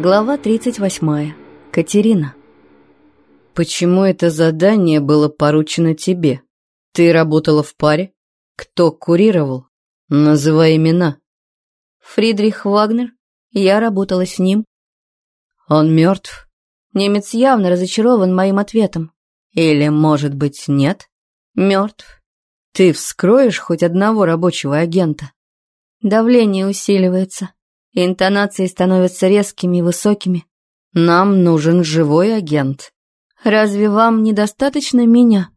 Глава 38. Катерина. Почему это задание было поручено тебе? Ты работала в паре? Кто курировал? Называй имена. Фридрих Вагнер. Я работала с ним. Он мертв? Немец явно разочарован моим ответом. Или, может быть, нет? Мертв. Ты вскроешь хоть одного рабочего агента? Давление усиливается. Интонации становятся резкими и высокими. Нам нужен живой агент. Разве вам недостаточно меня?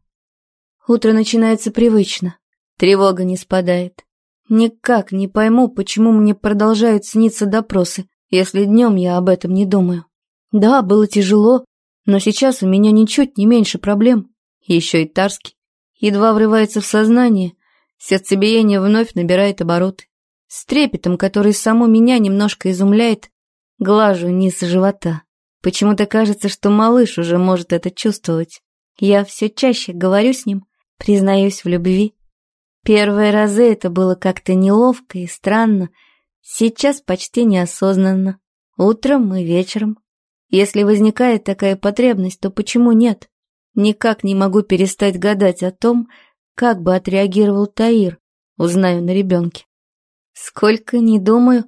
Утро начинается привычно. Тревога не спадает. Никак не пойму, почему мне продолжают сниться допросы, если днем я об этом не думаю. Да, было тяжело, но сейчас у меня ничуть не меньше проблем. Еще и Тарский. Едва врывается в сознание, сердцебиение вновь набирает обороты. С трепетом, который саму меня немножко изумляет, глажу низ живота. Почему-то кажется, что малыш уже может это чувствовать. Я все чаще говорю с ним, признаюсь в любви. Первые разы это было как-то неловко и странно, сейчас почти неосознанно. Утром и вечером. Если возникает такая потребность, то почему нет? Никак не могу перестать гадать о том, как бы отреагировал Таир, узнаю на ребенке. Сколько ни думаю,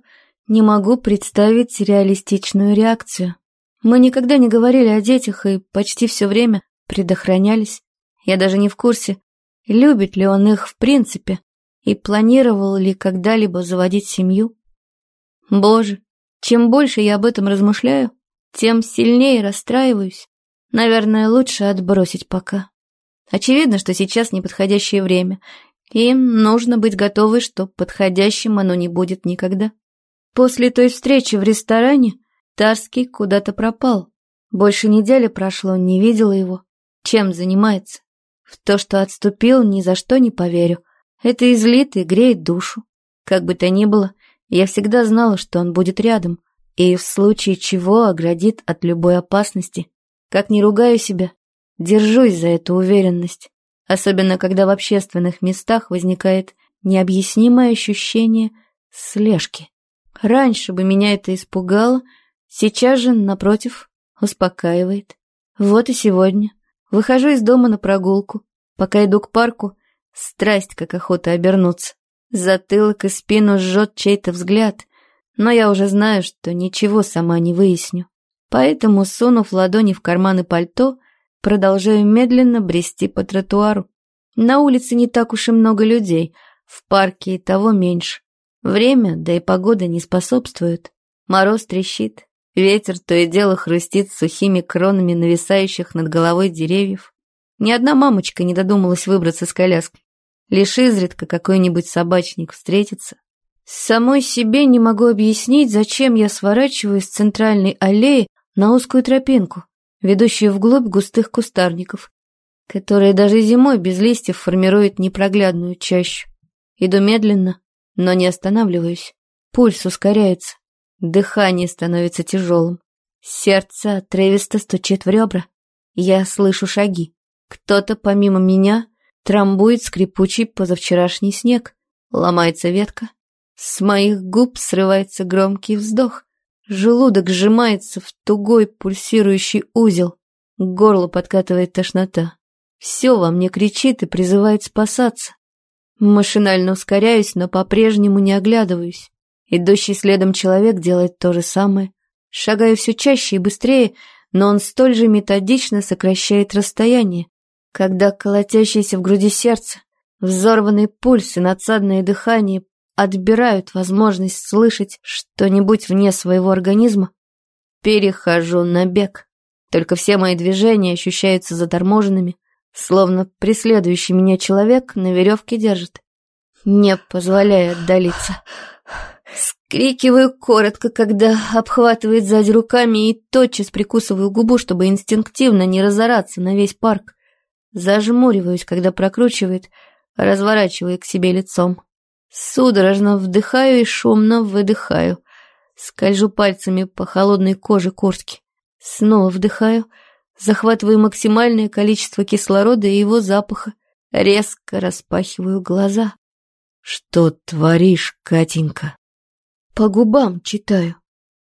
не могу представить реалистичную реакцию. Мы никогда не говорили о детях и почти все время предохранялись. Я даже не в курсе, любит ли он их в принципе и планировал ли когда-либо заводить семью. Боже, чем больше я об этом размышляю, тем сильнее расстраиваюсь. Наверное, лучше отбросить пока. Очевидно, что сейчас неподходящее время, и нужно быть готовой, что подходящим оно не будет никогда. После той встречи в ресторане Тарский куда-то пропал. Больше недели прошло, не видела его. Чем занимается? В то, что отступил, ни за что не поверю. Это излит и греет душу. Как бы то ни было, я всегда знала, что он будет рядом, и в случае чего оградит от любой опасности. Как не ругаю себя, держусь за эту уверенность особенно когда в общественных местах возникает необъяснимое ощущение слежки. Раньше бы меня это испугало, сейчас же, напротив, успокаивает. Вот и сегодня. Выхожу из дома на прогулку. Пока иду к парку, страсть как охота обернуться. Затылок и спину жжет чей-то взгляд, но я уже знаю, что ничего сама не выясню. Поэтому, сунув ладони в карманы пальто, Продолжаю медленно брести по тротуару. На улице не так уж и много людей, в парке и того меньше. Время, да и погода не способствуют. Мороз трещит, ветер то и дело хрустит сухими кронами нависающих над головой деревьев. Ни одна мамочка не додумалась выбраться с коляской. Лишь изредка какой-нибудь собачник встретится. Самой себе не могу объяснить, зачем я сворачиваю с центральной аллеи на узкую тропинку ведущую вглубь густых кустарников, которые даже зимой без листьев формируют непроглядную чащу. Иду медленно, но не останавливаюсь. Пульс ускоряется, дыхание становится тяжелым. Сердце отрывисто стучит в ребра. Я слышу шаги. Кто-то помимо меня трамбует скрипучий позавчерашний снег. Ломается ветка. С моих губ срывается громкий вздох. Желудок сжимается в тугой пульсирующий узел. К горлу подкатывает тошнота. Все во мне кричит и призывает спасаться. Машинально ускоряюсь, но по-прежнему не оглядываюсь. Идущий следом человек делает то же самое. Шагаю все чаще и быстрее, но он столь же методично сокращает расстояние. Когда колотящееся в груди сердце, взорванный пульс и надсадное дыхание отбирают возможность слышать что-нибудь вне своего организма, перехожу на бег. Только все мои движения ощущаются заторможенными, словно преследующий меня человек на веревке держит, не позволяя отдалиться. Скрикиваю коротко, когда обхватывает сзади руками и тотчас прикусываю губу, чтобы инстинктивно не разораться на весь парк. Зажмуриваюсь, когда прокручивает, разворачивая к себе лицом. Судорожно вдыхаю и шумно выдыхаю. Скольжу пальцами по холодной коже куртки. Снова вдыхаю, захватываю максимальное количество кислорода и его запаха. Резко распахиваю глаза. «Что творишь, Катенька?» По губам читаю.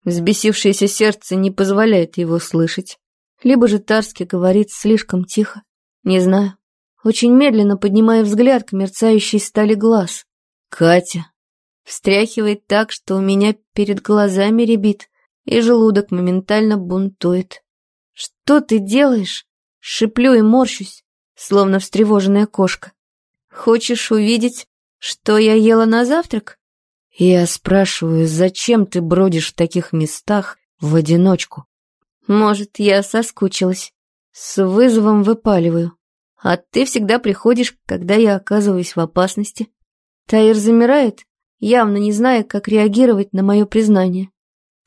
Взбесившееся сердце не позволяет его слышать. Либо же Тарский говорит слишком тихо. Не знаю. Очень медленно поднимая взгляд к мерцающей стали глаз. «Катя!» Встряхивает так, что у меня перед глазами рябит, и желудок моментально бунтует. «Что ты делаешь?» Шиплю и морщусь, словно встревоженная кошка. «Хочешь увидеть, что я ела на завтрак?» Я спрашиваю, зачем ты бродишь в таких местах в одиночку? Может, я соскучилась. С вызовом выпаливаю. А ты всегда приходишь, когда я оказываюсь в опасности. Таир замирает, явно не зная, как реагировать на мое признание.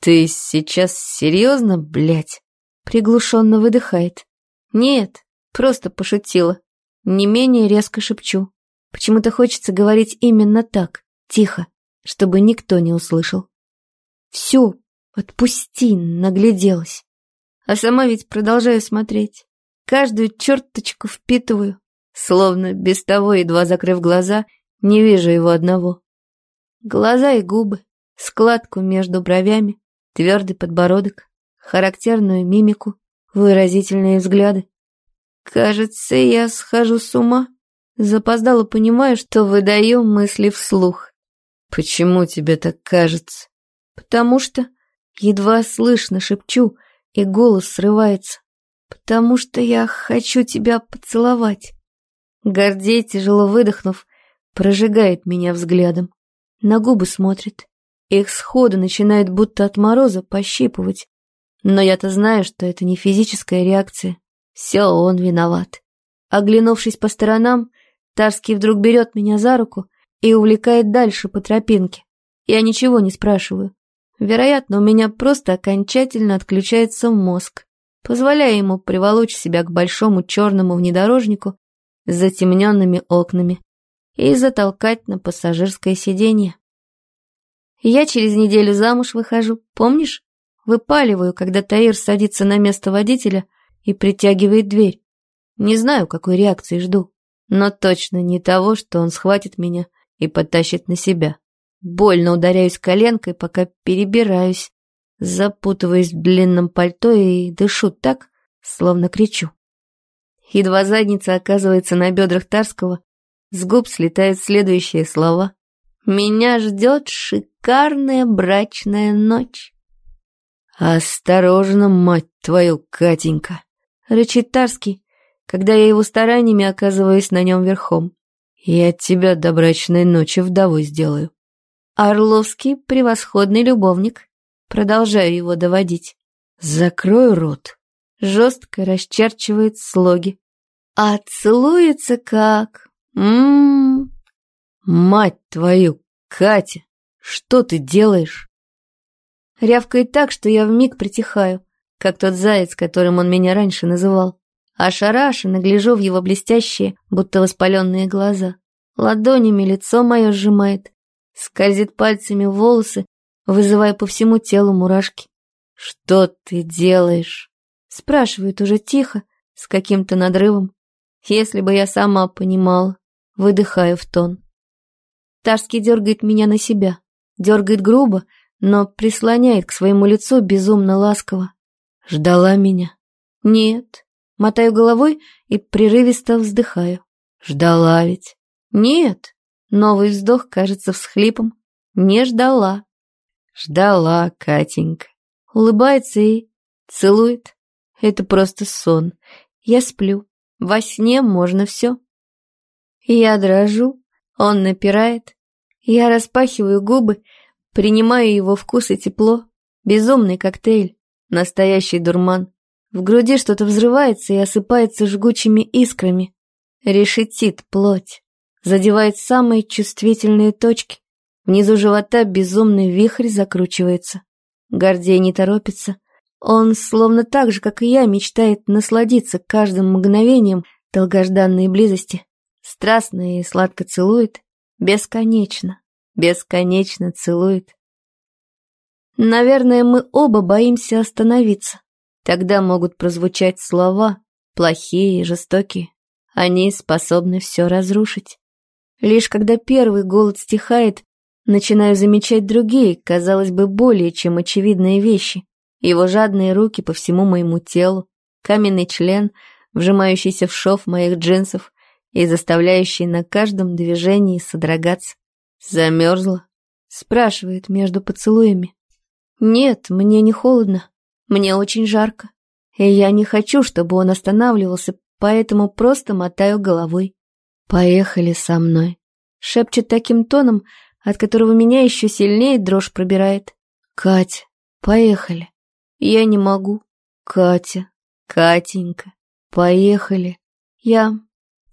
«Ты сейчас серьезно, блядь?» Приглушенно выдыхает. «Нет, просто пошутила. Не менее резко шепчу. Почему-то хочется говорить именно так, тихо, чтобы никто не услышал. Все, отпусти, нагляделась. А сама ведь продолжаю смотреть. Каждую черточку впитываю, словно без того, едва закрыв глаза, не вижу его одного. Глаза и губы, складку между бровями, твердый подбородок, характерную мимику, выразительные взгляды. Кажется, я схожу с ума. Запоздало понимаю, что выдаю мысли вслух. Почему тебе так кажется? Потому что едва слышно шепчу, и голос срывается. Потому что я хочу тебя поцеловать. Гордей, тяжело выдохнув, прожигает меня взглядом. На губы смотрит. Их сходу начинает будто от мороза пощипывать. Но я-то знаю, что это не физическая реакция. Все, он виноват. Оглянувшись по сторонам, Тарский вдруг берет меня за руку и увлекает дальше по тропинке. Я ничего не спрашиваю. Вероятно, у меня просто окончательно отключается мозг, позволяя ему приволочь себя к большому черному внедорожнику с затемненными окнами и затолкать на пассажирское сиденье. Я через неделю замуж выхожу, помнишь? Выпаливаю, когда Таир садится на место водителя и притягивает дверь. Не знаю, какой реакции жду, но точно не того, что он схватит меня и потащит на себя. Больно ударяюсь коленкой, пока перебираюсь, запутываюсь в длинном пальто и дышу так, словно кричу. Едва задница оказывается на бедрах Тарского, с губ слетают следующие слова. «Меня ждет шикарная брачная ночь». «Осторожно, мать твою, Катенька!» — рычит Тарский, когда я его стараниями оказываюсь на нем верхом. Я от тебя до брачной ночи вдову сделаю. Орловский — превосходный любовник. Продолжаю его доводить. Закрой рот. Жестко расчерчивает слоги. А целуется как... Ммм... Мать твою, Катя, что ты делаешь? Рявкает так, что я вмиг притихаю, как тот заяц, которым он меня раньше называл. Ошарашенно гляжу в его блестящие, будто воспаленные глаза. Ладонями лицо мое сжимает, скользит пальцами волосы, вызывая по всему телу мурашки. «Что ты делаешь?» Спрашивает уже тихо, с каким-то надрывом. Если бы я сама понимала, выдыхаю в тон. Тарский дергает меня на себя, дергает грубо, но прислоняет к своему лицу безумно ласково. Ждала меня? Нет, Мотаю головой и прерывисто вздыхаю. Ждала ведь? Нет. Новый вздох кажется всхлипом. Не ждала. Ждала, Катенька. Улыбается и целует. Это просто сон. Я сплю. Во сне можно все. Я дрожу, он напирает. Я распахиваю губы, принимаю его вкус и тепло. Безумный коктейль, настоящий дурман. В груди что-то взрывается и осыпается жгучими искрами. Решетит плоть. Задевает самые чувствительные точки. Внизу живота безумный вихрь закручивается. Гордей не торопится. Он, словно так же, как и я, мечтает насладиться каждым мгновением долгожданной близости. Страстно и сладко целует. Бесконечно, бесконечно целует. Наверное, мы оба боимся остановиться. Тогда могут прозвучать слова, плохие и жестокие. Они способны все разрушить. Лишь когда первый голод стихает, Начинаю замечать другие, казалось бы, более чем очевидные вещи. Его жадные руки по всему моему телу, каменный член, вжимающийся в шов моих джинсов и заставляющий на каждом движении содрогаться. Замерзла? Спрашивает между поцелуями. Нет, мне не холодно. Мне очень жарко. И я не хочу, чтобы он останавливался, поэтому просто мотаю головой. «Поехали со мной», — шепчет таким тоном, от которого меня еще сильнее дрожь пробирает. «Катя, поехали». Я не могу. Катя, Катенька, поехали. Я...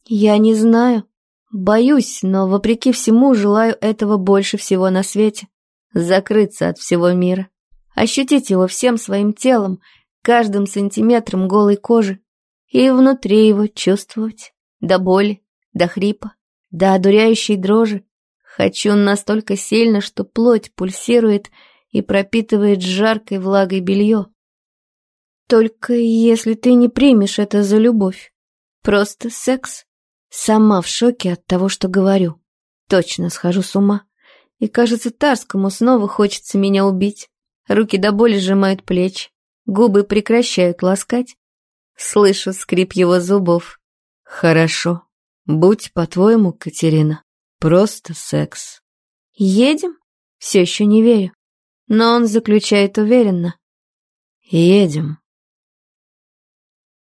я не знаю. Боюсь, но вопреки всему желаю этого больше всего на свете. Закрыться от всего мира. Ощутить его всем своим телом, каждым сантиметром голой кожи. И внутри его чувствовать. До боли, до хрипа, до одуряющей дрожи. Хочу настолько сильно, что плоть пульсирует и пропитывает жаркой влагой белье. Только если ты не примешь это за любовь. Просто секс. Сама в шоке от того, что говорю. Точно схожу с ума. И, кажется, Тарскому снова хочется меня убить. Руки до боли сжимают плечи. Губы прекращают ласкать. Слышу скрип его зубов. Хорошо. Будь по-твоему, Катерина. Просто секс. Едем? Все еще не верю. Но он заключает уверенно. Едем.